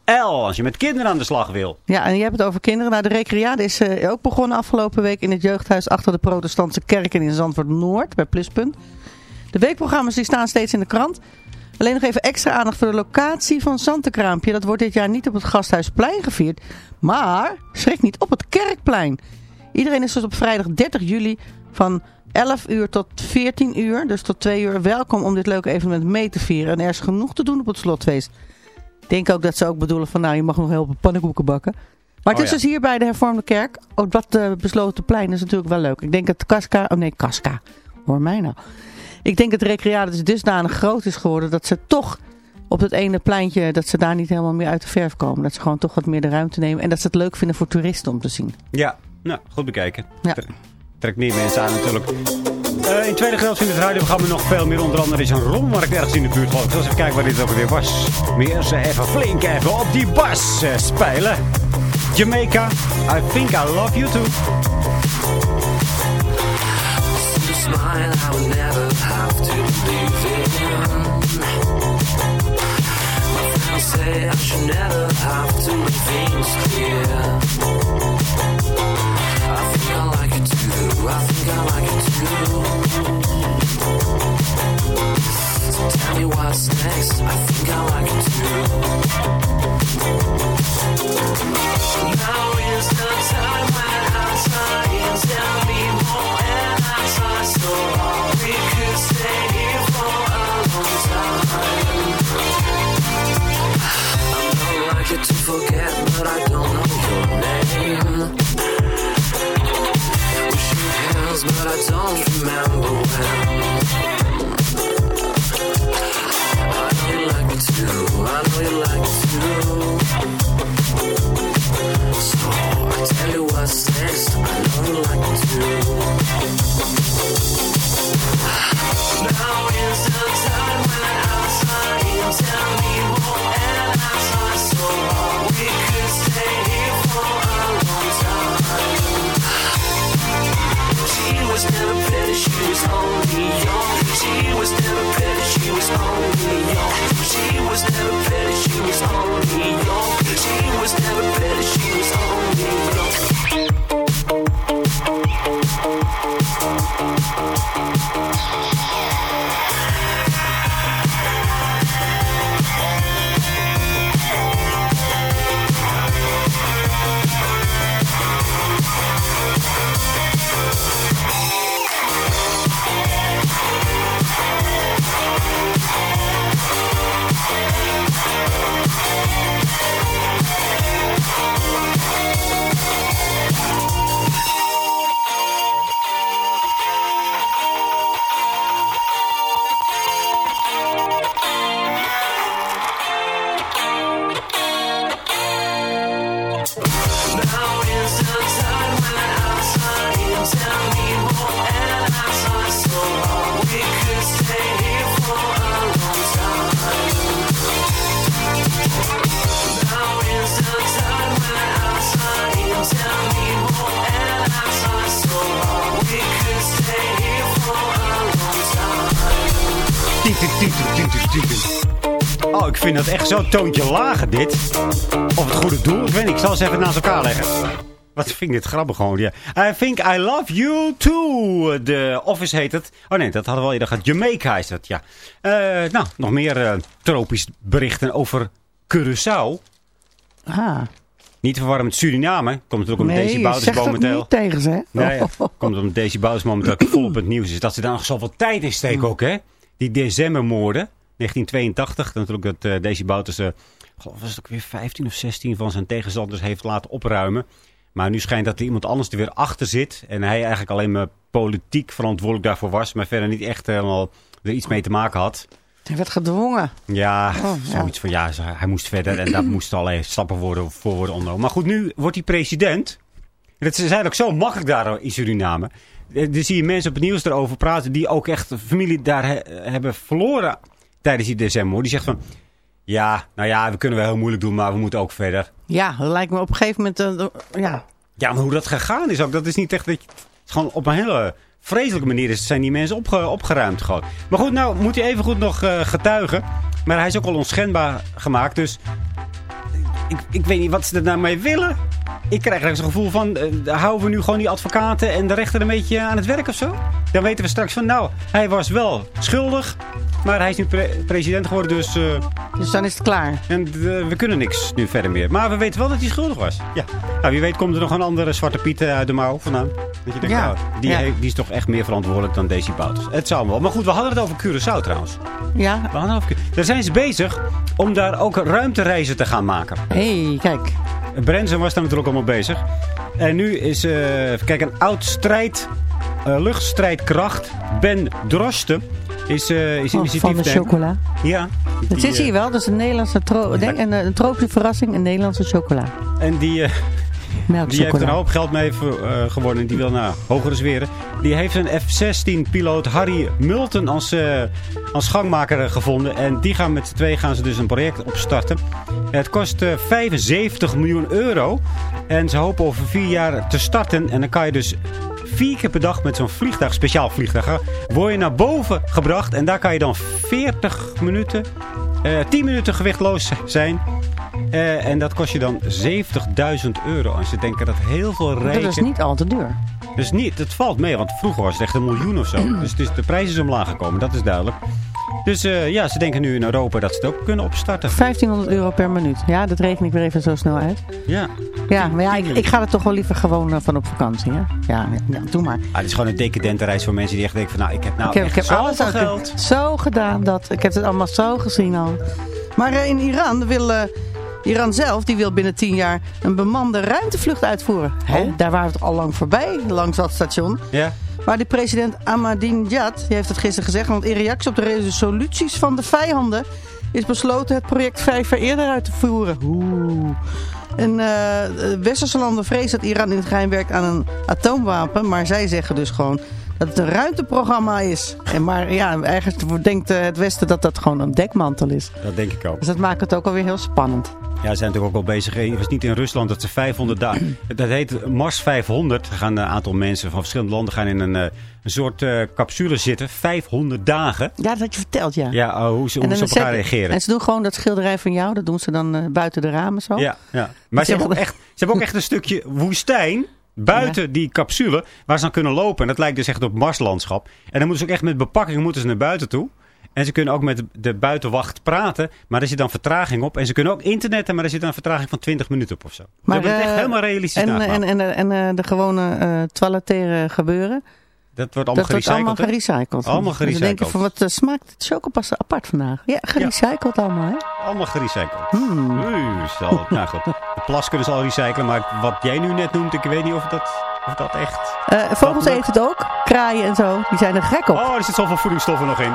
Als je met kinderen aan de slag wil. Ja, en je hebt het over kinderen. Nou, de recreade is eh, ook begonnen afgelopen week in het jeugdhuis achter de protestantse kerken in Zandvoort Noord, bij Pluspunt. De weekprogramma's die staan steeds in de krant. Alleen nog even extra aandacht voor de locatie van Santekraampje. Dat wordt dit jaar niet op het Gasthuisplein gevierd, maar schrik niet op het Kerkplein. Iedereen is dus op vrijdag 30 juli van 11 uur tot 14 uur, dus tot 2 uur, welkom om dit leuke evenement mee te vieren. En er is genoeg te doen op het slotfeest. Ik denk ook dat ze ook bedoelen van, nou, je mag nog helpen pannenkoeken bakken. Maar het Oh, is ja. dus hier bij de hervormde kerk. Oh, dat eh, besloten plein is natuurlijk wel leuk. Ik denk dat Casca, oh nee, Casca, hoor mij nou. Ik denk dat de recreatie dusdanig groot is geworden dat ze toch op dat ene pleintje, dat ze daar niet helemaal meer uit de verf komen. Dat ze gewoon toch wat meer de ruimte nemen. En dat ze het leuk vinden voor toeristen om te zien. Ja, nou, goed bekijken. Ja. Tre- Trekt meer mensen aan natuurlijk. Eh, in het tweede gedeelte van het radioprogramma nog veel meer. Onder andere is een rommelmarkt ergens in de buurt. geloof ik. Eens even kijken waar dit ook weer was. Meer ze even flink even op die bas eh, spelen. Jamaica, I think I love you too. Smile I would never have to believe in. My friends say I should never have to make things clear. I think I like it too. I think I like it too. So tell me what's next. I think I like it too. Now is the time when try and tell me it to forget, but I don't know your name. We shook hands, but I don't remember when. I know you like too. I know you like me. So I tell you what's next. I know you like too. Was only young. She was never pretty, she was only young. She was never pretty, she was only young. Vind dat echt zo'n toontje lager, dit. Of het goede doel, ik weet niet. Ik zal eens even naast elkaar leggen. Wat vind ik dit grappig gewoon, ja. I think I love you too. De Office heet het. Oh nee, dat hadden we al eerder gehad. Jamaica is dat, ja. Eh, nou, nog meer eh, tropisch berichten over Curaçao. Ah, Niet verwarren met Suriname. Komt natuurlijk omdat nee, Daisy Bouders momenteel... niet tegen ze, hè? Nee, ja. Komt omdat Daisy Bouders momenteel vol op het nieuws is. Dat ze daar nog zoveel tijd in steken ook, hè. Die decembermoorden. 1982. Natuurlijk dat uh, Daisy Bouders... eh, geloof was het ook weer 15 of 16 van zijn tegenstanders heeft laten opruimen. Maar nu schijnt dat er iemand anders er weer achter zit. En hij eigenlijk alleen maar politiek verantwoordelijk daarvoor was. Maar verder niet echt helemaal er iets mee te maken had. Hij werd gedwongen. Ja, Oh, ja. zoiets van ja, hij moest verder. En daar moesten allerlei stappen worden, voor worden ondernomen. Maar goed, nu wordt hij president. En Dat is eigenlijk zo makkelijk daar in Suriname. Eh, Er zie je mensen op het nieuws erover praten die ook echt familie daar he- hebben verloren tijdens die december. Die zegt van, ja, nou ja, we kunnen wel heel moeilijk doen, maar we moeten ook verder. Ja, dat lijkt me op een gegeven moment... eh, ja, Ja, maar hoe dat gegaan is ook, dat is niet echt... Dat je, het is gewoon op een hele vreselijke manier is, zijn die mensen opge, opgeruimd gewoon. Maar goed, nou moet hij even goed nog eh, getuigen. Maar hij is ook al onschendbaar gemaakt, dus... Ik, ik weet niet wat ze er nou mee willen. Ik krijg er zo'n gevoel van, eh, houden we nu gewoon die advocaten en de rechter een beetje aan het werk of zo? Dan weten we straks van, nou, hij was wel schuldig. Maar hij is nu pre- president geworden, dus... eh, Dus dan is het klaar. en eh, we kunnen niks nu verder meer. Maar we weten wel dat hij schuldig was. Ja. Nou, wie weet komt er nog een andere zwarte piet uit de mouw vandaan. Dat je denkt, Ja. nou, die, Ja. heeft- die is toch echt meer verantwoordelijk dan Daisy Bouters. Het zou wel. Maar goed, we hadden het over Curaçao trouwens. Ja. We hadden het over Cu- Daar zijn ze bezig om daar ook ruimtereizen te gaan maken. Hé, hey, kijk. Brenzen was daar natuurlijk allemaal bezig. En nu is, eh, kijken, een oud strijd, eh, luchtstrijdkracht, Ben Drosten, is, eh is Oh, initiatief van de chocola. Ja. Dat zit hier wel. Dat is een Nederlandse tro denk, een, een tropische verrassing. Een Nederlandse chocola. En die, die heeft een hoop geld mee eh, gewonnen. En die wil naar hogere zweren. Die heeft een F-16-piloot Harry Multen als, eh, als gangmaker eh, gevonden. En die gaan met z'n twee gaan ze dus een project opstarten. Het kost eh, 75 miljoen euro. En ze hopen over vier jaar te starten. En dan kan je dus vier keer per dag met zo'n vliegtuig, speciaal vliegtuig, hè, naar boven gebracht. En daar kan je dan 40 minuten, eh 10 minuten gewichtloos zijn. Eh, en dat kost je dan 70.000 euro. En ze denken dat heel veel rijken... Dat is niet al te duur. Dus niet, het valt mee, want vroeger was het echt een miljoen of zo. Dus de prijs is omlaag gekomen, dat is duidelijk. Dus eh, ja, ze denken nu in Europa dat ze het ook kunnen opstarten. 1500 euro per minuut. Ja, dat reken ik weer even zo snel uit. Ja. Ja, maar ja, ik, ik ga er toch wel liever gewoon eh, van op vakantie. Hè? Ja, ja, doe maar. Ah, het is gewoon een decadente reis voor mensen die echt denken van... Nou, ik heb nou ik heb, echt ik heb alles geld. zo gedaan. Dat, ik heb het allemaal zo gezien al. Maar in Iran wil... Iran zelf die wil binnen 10 jaar een bemande ruimtevlucht uitvoeren. Hè? Daar waren we toch al lang voorbij, langs dat station. Ja. Maar die president Ahmadinejad die heeft het gisteren gezegd. Want in reactie op de resoluties van de vijanden is besloten het project vijf jaar eerder uit te voeren. Oeh. En eh, de westerse landen vrezen dat Iran in het geheim werkt aan een atoomwapen. Maar zij zeggen dus gewoon dat het een ruimteprogramma is. En maar ja, ergens denkt eh, het westen dat dat gewoon een dekmantel is. Dat denk ik ook. Dus dat maakt het ook alweer heel spannend. Ja, ze zijn natuurlijk ook wel bezig. Het was niet in Rusland dat ze 500 dagen... Dat heet Mars 500. Er gaan een aantal mensen van verschillende landen gaan in een, eh, een soort eh, capsule zitten. 500 dagen. Ja, dat had je verteld, ja. Ja, oh, hoe ze, hoe ze op elkaar reageren. En ze doen gewoon dat schilderij van jou. Dat doen ze dan buiten de ramen zo. Ja, ja. Maar ze hebben, ook echt, ze hebben ook echt een stukje woestijn buiten die capsule waar ze dan kunnen lopen. En dat lijkt dus echt op Marslandschap. En dan moeten ze ook echt met bepakking moeten ze naar buiten toe. En ze kunnen ook met de buitenwacht praten, maar er zit dan vertraging op. En ze kunnen ook internetten, maar er zit dan een vertraging van 20 minuten op of zo. Maar, ze hebben het echt eh, helemaal realistisch En, en, en, en, eh, de gewone eh toilettaire gebeuren. Dat wordt allemaal dat wordt allemaal gerecycled. gerecycled. Allemaal Dus dan denk je gerecycled. van wat eh, smaakt het chocopas apart vandaag. Ja, gerecycled allemaal hè. Allemaal gerecycled. Hmm. Zal, nou goed. De plas kunnen ze al recyclen, maar wat jij nu net noemt, ik weet niet of dat, of dat echt... Eh, vogels eten het ook. Kraaien en zo. Die zijn er gek op. Oh, er zit zoveel voedingsstoffen nog in.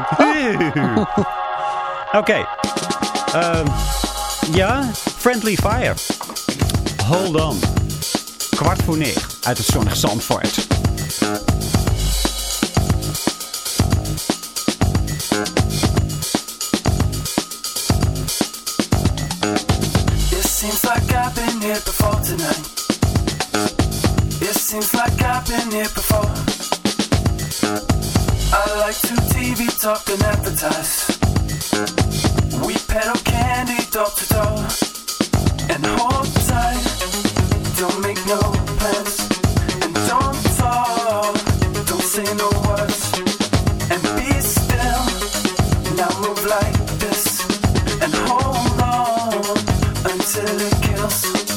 Oké. Ehm, ja, Friendly Fire. Hold on. Kwart voor negen uit het zonnig Zandvoort. We peddle candy door to door. And hold until it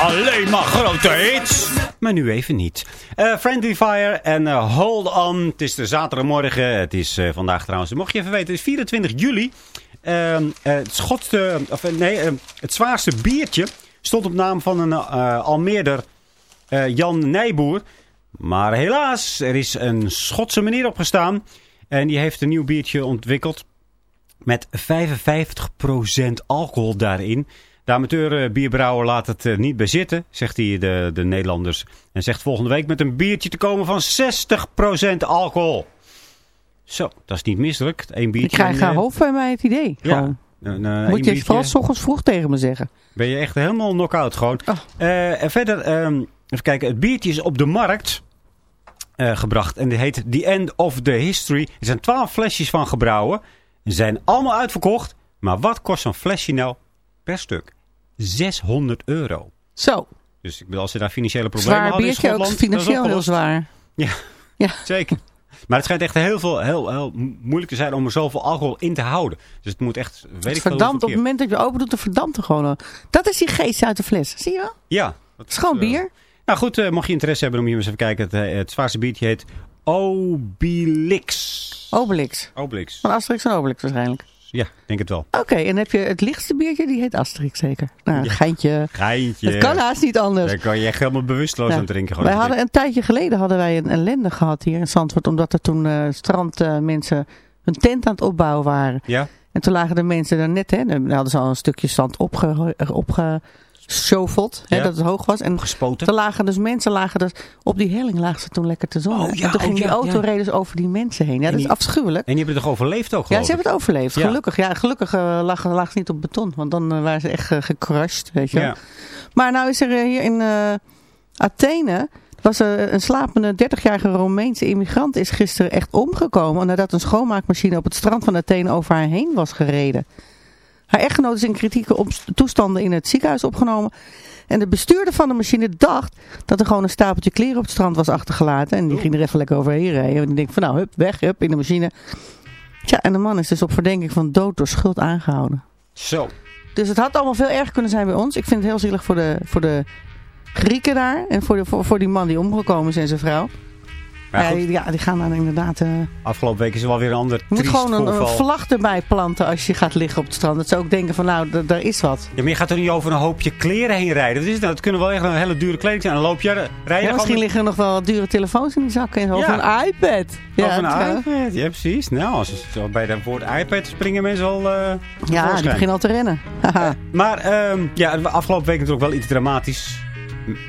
Alleen maar grote hits. Maar nu even niet. Eh, Friendly Fire en eh, Hold On. Het is de zaterdagmorgen. Het is eh, vandaag trouwens, mocht je even weten, het is 24 juli. Ehm, eh, het, schotste, of, nee, eh, het zwaarste biertje stond op naam van een Almeerder Jan Nijboer. Maar helaas, er is een Schotse meneer opgestaan. En die heeft een nieuw biertje ontwikkeld. Met 55% alcohol daarin. De amateur eh, bierbrouwer laat het eh, niet bij zitten, zegt hij de, de Nederlanders. En zegt volgende week met een biertje te komen van 60% alcohol. Zo, dat is niet misselijk. Eén Ik biertje. krijg en, uh, eh, hoofd bij mij het idee. Ja. Een, eh, Moet je biertje, vooral 's ochtends vroeg tegen me zeggen. Ben je echt helemaal knock-out gewoon. Oh. En verder, ehm, even kijken. Het biertje is op de markt gebracht. En die heet The End of the History. Er zijn twaalf flesjes van gebrouwen. Ze zijn allemaal uitverkocht. Maar wat kost zo'n flesje nou per stuk? 600 euro. Zo, Dus ik bedoel, als ze daar financiële problemen zwaar hadden in biertje, ook Schotland, dat is financieel heel zwaar. Ja, Ja. zeker. Maar het schijnt echt heel, veel, heel, heel moeilijk te zijn om er zoveel alcohol in te houden. Dus het moet echt, weet ik veel Verdampt, op het moment dat je open doet, dan verdampt er gewoon. Dat is die geest uit de fles. Zie je wel? Ja. Het is gewoon eh, bier. Nou goed, eh, mocht je interesse hebben om hier eens even kijken. Het, eh, het zwaarste biertje heet Obelix. Obelix. Obelix. Van Asterix en Obelix waarschijnlijk. Ja, ik denk het wel. Oké, en dan heb je het lichtste biertje, die heet Asterix zeker. Nou, Ja. geintje. Geintje. Het kan haast niet anders. Daar kan je echt helemaal bewusteloos Ja. aan drinken. Gewoon. Wij hadden een tijdje geleden hadden wij een ellende gehad hier in Zandvoort. Omdat er toen eh strandmensen hun tent aan het opbouwen waren. Ja? En toen lagen de mensen daar net, hè, dan hadden ze al een stukje zand opge, opgeshoveld, Ja. dat het hoog was. En Gespoten. er lagen dus mensen, lagen dus, op die helling lagen ze toen lekker te zonnen. Oh, ja, en toen oh, ging die ja, auto ja. reden dus over die mensen heen. Ja, dat is afschuwelijk. En die hebben toch overleefd ook Ja, ze hebben het overleefd. Gelukkig. Ja, gelukkig eh, lagen, lagen ze niet op beton. Want dan eh, waren ze echt uh, gecrushed, weet je wel. Maar nou is er hier in Athene... was er een slapende 30-jarige Romeinse immigrant... is gisteren echt omgekomen... nadat een schoonmaakmachine op het strand van Athene over haar heen was gereden. Haar echtgenoot is in kritieke toestanden in het ziekenhuis opgenomen... En de bestuurder van de machine dacht dat er gewoon een stapeltje kleren op het strand was achtergelaten. En die ging er even lekker overheen rijden. En die denkt van nou, hup, weg, hup, in de machine. Tja, en de man is dus op verdenking van dood door schuld aangehouden. Zo. Dus het had allemaal veel erger kunnen zijn bij ons. Ik vind het heel zielig voor de, voor de Grieken daar. En voor, de, voor, voor die man die omgekomen is en zijn vrouw. Maar ja, die, ja, die gaan dan inderdaad... eh, afgelopen week is er wel weer een ander je moet gewoon een, een vlag erbij planten als je gaat liggen op het strand. Dat ze ook denken van nou, daar is wat. Ja, maar je gaat er niet over een hoopje kleren heen rijden. Wat is dat? Het kunnen wel echt een hele dure kleding zijn. Dan loop je, rij je Ja, misschien liggen er nog wel dure telefoons in die zakken. En zo. Of Ja. een iPad. Ja, Of een iPad. Ja, precies. Nou, als zo bij het woord iPad springen mensen al eh Ja, die beginnen al te rennen. Haha. Maar ehm, ja, afgelopen week natuurlijk wel iets dramatisch.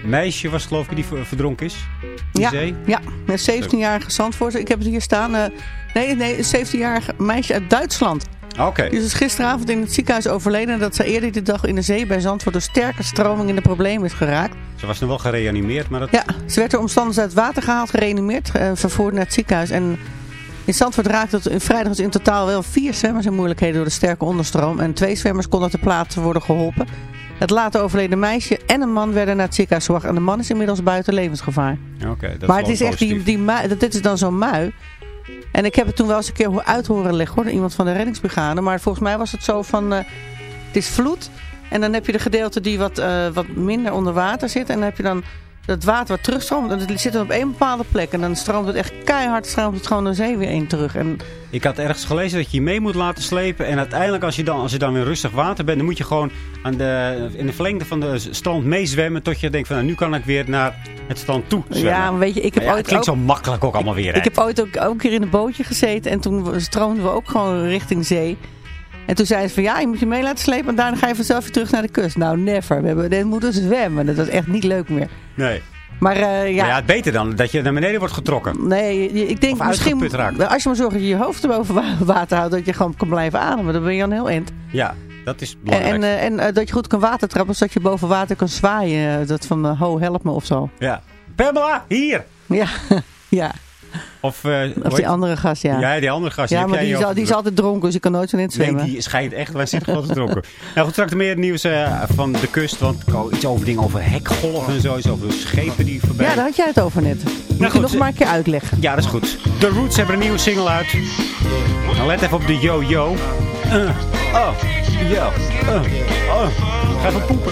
Meisje was geloof ik die ver- verdronken is. In Ja, zee. ja, een 17-jarige Zandvoort. Ik heb het hier staan. eh, nee, nee, een 17-jarige meisje uit Duitsland. Oké. Die is dus gisteravond in het ziekenhuis overleden. Dat ze eerder die dag in de zee bij Zandvoort door sterke stroming in de problemen is geraakt. Ze was nog wel gereanimeerd, maar dat... Ja, ze werd door omstanders uit het water gehaald, gereanimeerd en vervoerd naar het ziekenhuis. En in Zandvoort raakte het in vrijdag dus in totaal wel vier zwemmers in moeilijkheden door de sterke onderstroom. En twee zwemmers konden ter plaatse worden geholpen. Het later overleden meisje en een man werden naar het ziekenhuis gebracht. En de man is inmiddels buiten levensgevaar. Oké, dat maar het is echt die, die mui, dat, dit is dan zo'n mui. En ik heb het toen wel eens een keer uit horen leggen hoor, iemand van de reddingsbrigade. Maar volgens mij was het zo van, eh, het is vloed. En dan heb je de gedeelte die wat, eh, wat minder onder water zit. En dan heb je dan dat water wat terugstroomt. En het zit dan op één bepaalde plek. En dan stroomt het echt keihard, stroomt het gewoon de zee weer in terug. En Ik had ergens gelezen dat je je mee moet laten slepen. En uiteindelijk, als je dan, als je dan weer rustig water bent... dan moet je gewoon aan de, in de verlengte van de strand meezwemmen... tot je denkt van, nou, nu kan ik weer naar het strand toe zwemmen. ja, maar weet je, ik heb ja, ooit het klinkt ook... zo makkelijk ook allemaal weer. hè. Ik heb ooit ook, ook een keer in een bootje gezeten en toen stroomden we ook gewoon richting zee. En toen zeiden ze van ja, je moet je mee laten slepen en daarna ga je vanzelf weer terug naar de kust. Nou, never. We hebben dit moeten zwemmen. Dat was echt niet leuk meer. Nee. Maar eh, ja, Maar ja, het beter dan dat je naar beneden wordt getrokken. nee, ik denk misschien, als je maar zorgt dat je je hoofd boven wa- water houdt, dat je gewoon kan blijven ademen. Dan ben je dan heel eind. Ja, dat is belangrijk. en, eh, en eh, dat je goed kan watertrappen, zodat je boven water kan zwaaien. Dat van, ho, help me of zo. ja. Pamela, hier! Ja, ja. Of, eh, heet- die andere gast, ja. Ja, die andere gast. Ja, maar die is, al, die is altijd dronken, dus ik kan nooit zo in het Nee, zwemmen. die schijnt echt waanzinnig wat gedronken. nou goed, straks meer nieuws eh, van de kust. Want ik iets over dingen over hekgolven en zo. Iets over schepen die voorbij... Ja, daar had jij het over net. Moet Nou goed, nog maar een keer uitleggen. Ja, dat is goed. The Roots hebben een nieuwe single uit. Nou, let even op de yo-yo. Uh, oh, yo, uh, oh. Ga even poepen.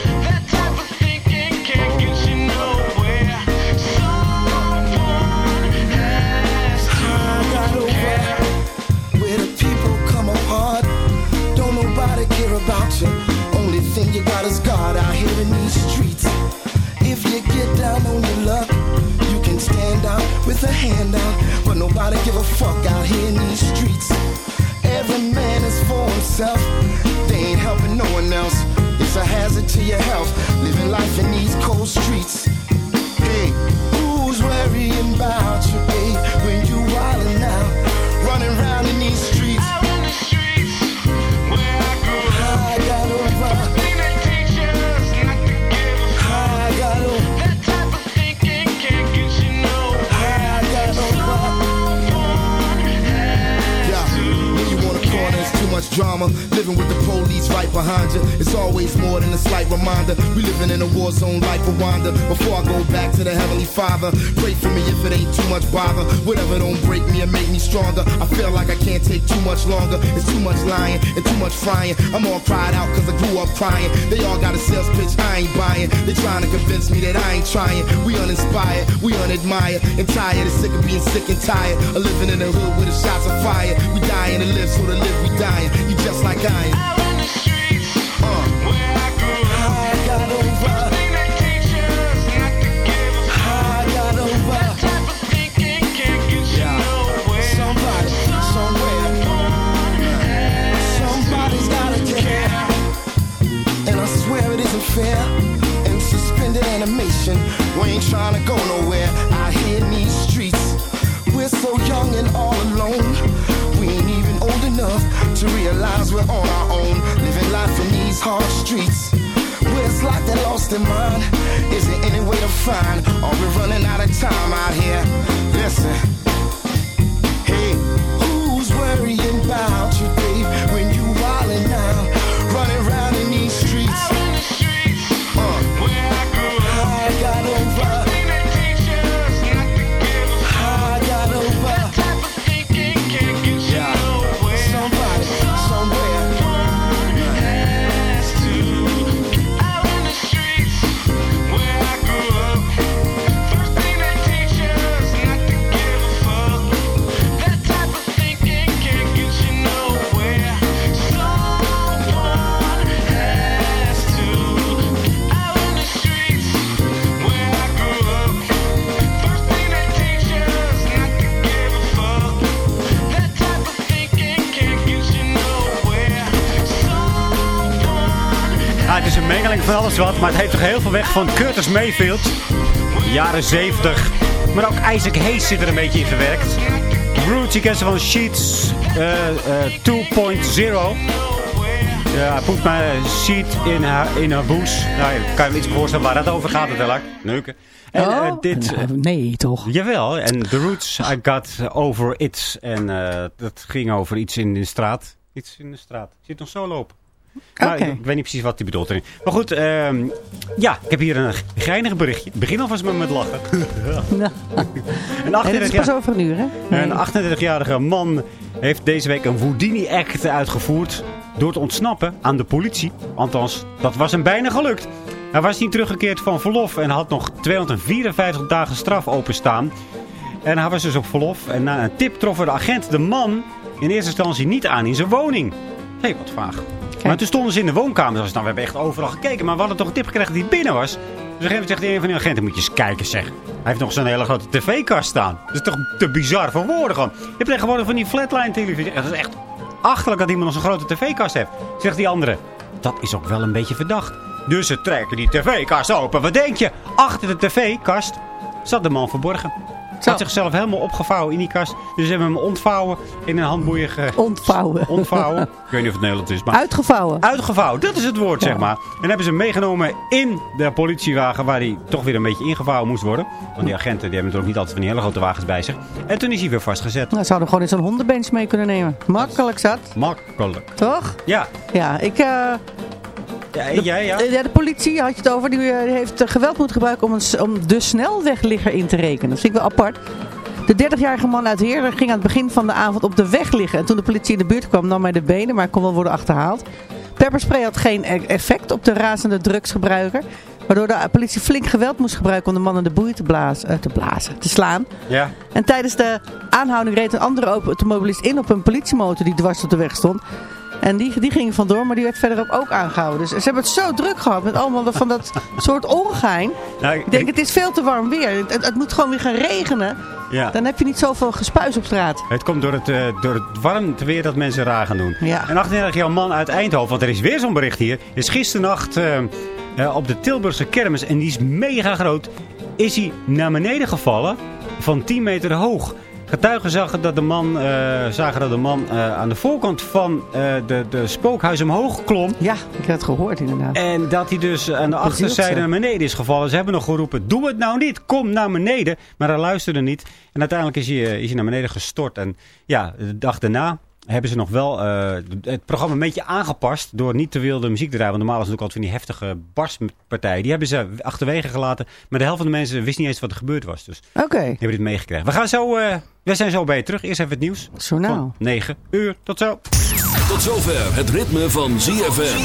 Nobody give a fuck out here in these streets. Every man is for himself. They ain't helping no one else. It's a hazard to your health. Living life in these cold streets. Hey, Living with the police right behind you. It's always more than a slight reminder. We living in a war zone like Rwanda. Before I go back to the Heavenly Father, pray for me if it ain't too much bother. Whatever don't break me and make me stronger. I feel like I can't take too much longer. It's too much lying and too much frying. I'm all cried out cause I grew up crying. They all got a sales pitch I ain't buying. They trying to convince me that I ain't trying. We uninspired, we unadmired, and tired and sick of being sick and tired. Of living in the hood with the shots of fire. We dying to live, so to live we dying. You just like I am. Isn't fair. And suspended animation. We ain't trying to go nowhere. Out here in these streets. We're so young and all alone. We ain't even old enough to realize we're on our own. Living life in these hard streets. Where it's like they're lost in mind. Is there any way to find? Are we running out of time out here? Listen. Hey, who's worrying about you, van alles wat, maar het heeft toch heel veel weg van Curtis Mayfield. Jaren 70. Maar ook Isaac Hayes zit er een beetje in verwerkt. Roots, je kent ze van Sheets eh, eh, 2.0. Ja, hij poept mijn sheet in haar, in haar boes. Nou, ja, kan je me iets voorstellen waar dat over gaat natuurlijk. Neuken. En eh, Oh, dit... nou, nee, toch? Jawel, en The Roots, I Got Over It. En eh, dat ging over iets in de straat. Iets in de straat. Zit nog zo lopen. Maar Oké. ik, ik weet niet precies wat hij bedoelt. erin. Maar goed, ehm, ja, ik heb hier een geinig berichtje. Begin alvast met, met lachen. Nou, Een en het is 38 pas over een uur, hè? Nee. een 38-jarige man heeft deze week een Houdini-act uitgevoerd... door te ontsnappen aan de politie. Althans, dat was hem bijna gelukt. Hij was niet teruggekeerd van verlof en had nog 254 dagen straf openstaan. En hij was dus op verlof. En na een tip troffen de agent de man in eerste instantie niet aan in zijn woning. Hé, wat vaag. Maar toen stonden ze in de woonkamer. Ze nou, we hebben echt overal gekeken. Maar we hadden toch een tip gekregen hij binnen was. Dus op een gegeven zegt een van die agenten, moet je eens kijken zeg. Hij heeft nog zo'n hele grote tv-kast staan. Dat is toch te bizar voor woorden gewoon. Je hebt tegenwoordig van die flatline televisie. Dat is echt achterlijk dat iemand nog zo'n grote tv-kast heeft. Zegt die andere, dat is ook wel een beetje verdacht. Dus ze trekken die tv-kast open. Wat denk je? Achter de tv-kast zat de man verborgen. Hij had zichzelf helemaal opgevouwen in die kast. Dus ze hebben hem ontvouwen in een handboeien ge... Ontvouwen. Ontvouwen. Ik weet niet of het Nederlands is, maar... Uitgevouwen. Uitgevouwen, dat is het woord, zeg maar. En hebben ze hem meegenomen in de politiewagen... waar hij toch weer een beetje ingevouwen moest worden. Want die agenten die hebben natuurlijk niet altijd van die hele grote wagens bij zich. En toen is hij weer vastgezet. Nou, zouden we gewoon in zo'n hondenbench mee kunnen nemen. Makkelijk zat. Makkelijk. Toch? Ja. Ja, ik... eh, Ja, ja? de, ja, de politie had je het over. Die eh, heeft eh, geweld moeten gebruiken om, een, om de snelwegligger in te rekenen. Dat vind ik wel apart. De 30-jarige man uit Heerlen ging aan het begin van de avond op de weg liggen. En toen de politie in de buurt kwam, nam hij de benen, maar hij kon wel worden achterhaald. Pepperspray had geen e- effect op de razende drugsgebruiker. Waardoor de politie flink geweld moest gebruiken om de man in de boei te blazen, eh, te blazen, te slaan. Ja. En tijdens de aanhouding reed een andere automobilist in op een politiemotor die dwars op de weg stond. En die, die ging vandoor, maar die werd verderop ook aangehouden. Dus ze hebben het zo druk gehad met allemaal van dat soort ongein. Nou, Ik denk, het is veel te warm weer. Het, het moet gewoon weer gaan regenen. Ja. Dan heb je niet zoveel gespuis op straat. Het komt door het, eh, door het warmte weer dat mensen raar gaan doen. Ja. En 38 man uit Eindhoven, want er is weer zo'n bericht hier. Is gisternacht eh, eh, op de Tilburgse kermis, en die is mega groot, is hij naar beneden gevallen van 10 meter hoog. Getuigen zagen dat de man, eh, zagen dat de man eh, aan de voorkant van eh, de, de spookhuis omhoog klom. Ja, ik heb het gehoord inderdaad. En dat hij dus aan de achterzijde naar beneden is gevallen. Ze hebben nog geroepen, doe het nou niet, kom naar beneden. Maar hij luisterde niet. En uiteindelijk is hij, is hij naar beneden gestort. En ja, de dag daarna hebben ze nog wel eh, het programma een beetje aangepast... door niet te wilde muziek te draaien. Want normaal is het ook altijd van die heftige barstpartijen. Die hebben ze achterwege gelaten. Maar de helft van de mensen wist niet eens wat er gebeurd was. Dus Oké, hebben dit meegekregen. We gaan zo... eh, we zijn zo bij je terug. Eerst even het nieuws. zo nou. Van 9 uur. Tot zo. Tot zover het ritme van ZFM.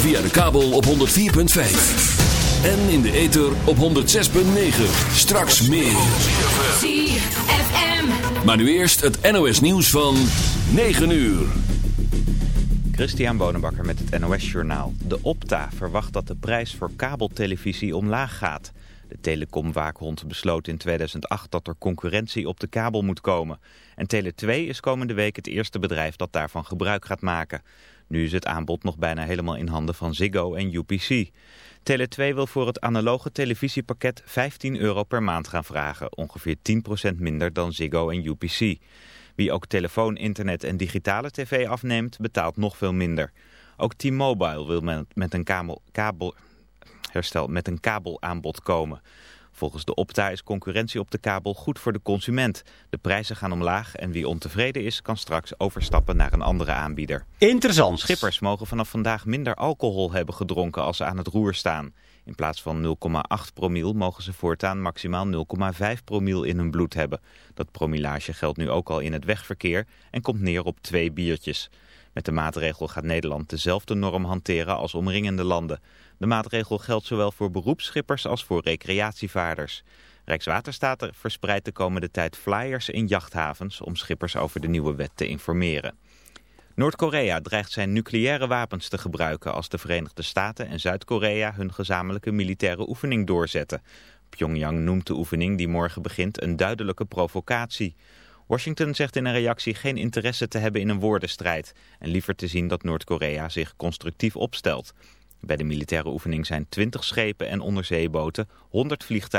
Via de kabel op 104.5. En in de ether op 106.9. Straks meer. ZFM. Maar nu eerst het NOS nieuws van 9 uur. Christian Bonenbakker met het NOS Journaal. De Opta verwacht dat de prijs voor kabeltelevisie omlaag gaat. De telecomwaakhond besloot in 2008 dat er concurrentie op de kabel moet komen. En Tele2 is komende week het eerste bedrijf dat daarvan gebruik gaat maken. Nu is het aanbod nog bijna helemaal in handen van Ziggo en UPC. Tele2 wil voor het analoge televisiepakket 15 euro per maand gaan vragen. Ongeveer 10% minder dan Ziggo en UPC. Wie ook telefoon, internet en digitale tv afneemt, betaalt nog veel minder. Ook T-Mobile wil met, een kabel, met een kabelaanbod komen. Volgens de Opta is concurrentie op de kabel goed voor de consument. De prijzen gaan omlaag en wie ontevreden is, kan straks overstappen naar een andere aanbieder. Interessant. Schippers mogen vanaf vandaag minder alcohol hebben gedronken als ze aan het roer staan. In plaats van 0,8 promiel mogen ze voortaan maximaal 0,5 promiel in hun bloed hebben. Dat promillage geldt nu ook al in het wegverkeer en komt neer op twee biertjes. Met de maatregel gaat Nederland dezelfde norm hanteren als omringende landen. De maatregel geldt zowel voor beroepsschippers als voor recreatievaarders. Rijkswaterstaat verspreidt de komende tijd flyers in jachthavens om schippers over de nieuwe wet te informeren. Noord-Korea dreigt zijn nucleaire wapens te gebruiken als de Verenigde Staten en Zuid-Korea hun gezamenlijke militaire oefening doorzetten. Pyongyang noemt de oefening die morgen begint een duidelijke provocatie. Washington zegt in een reactie geen interesse te hebben in een woordenstrijd en liever te zien dat Noord-Korea zich constructief opstelt. Bij de militaire oefening zijn 20 schepen en onderzeeboten, 100 vliegtuigen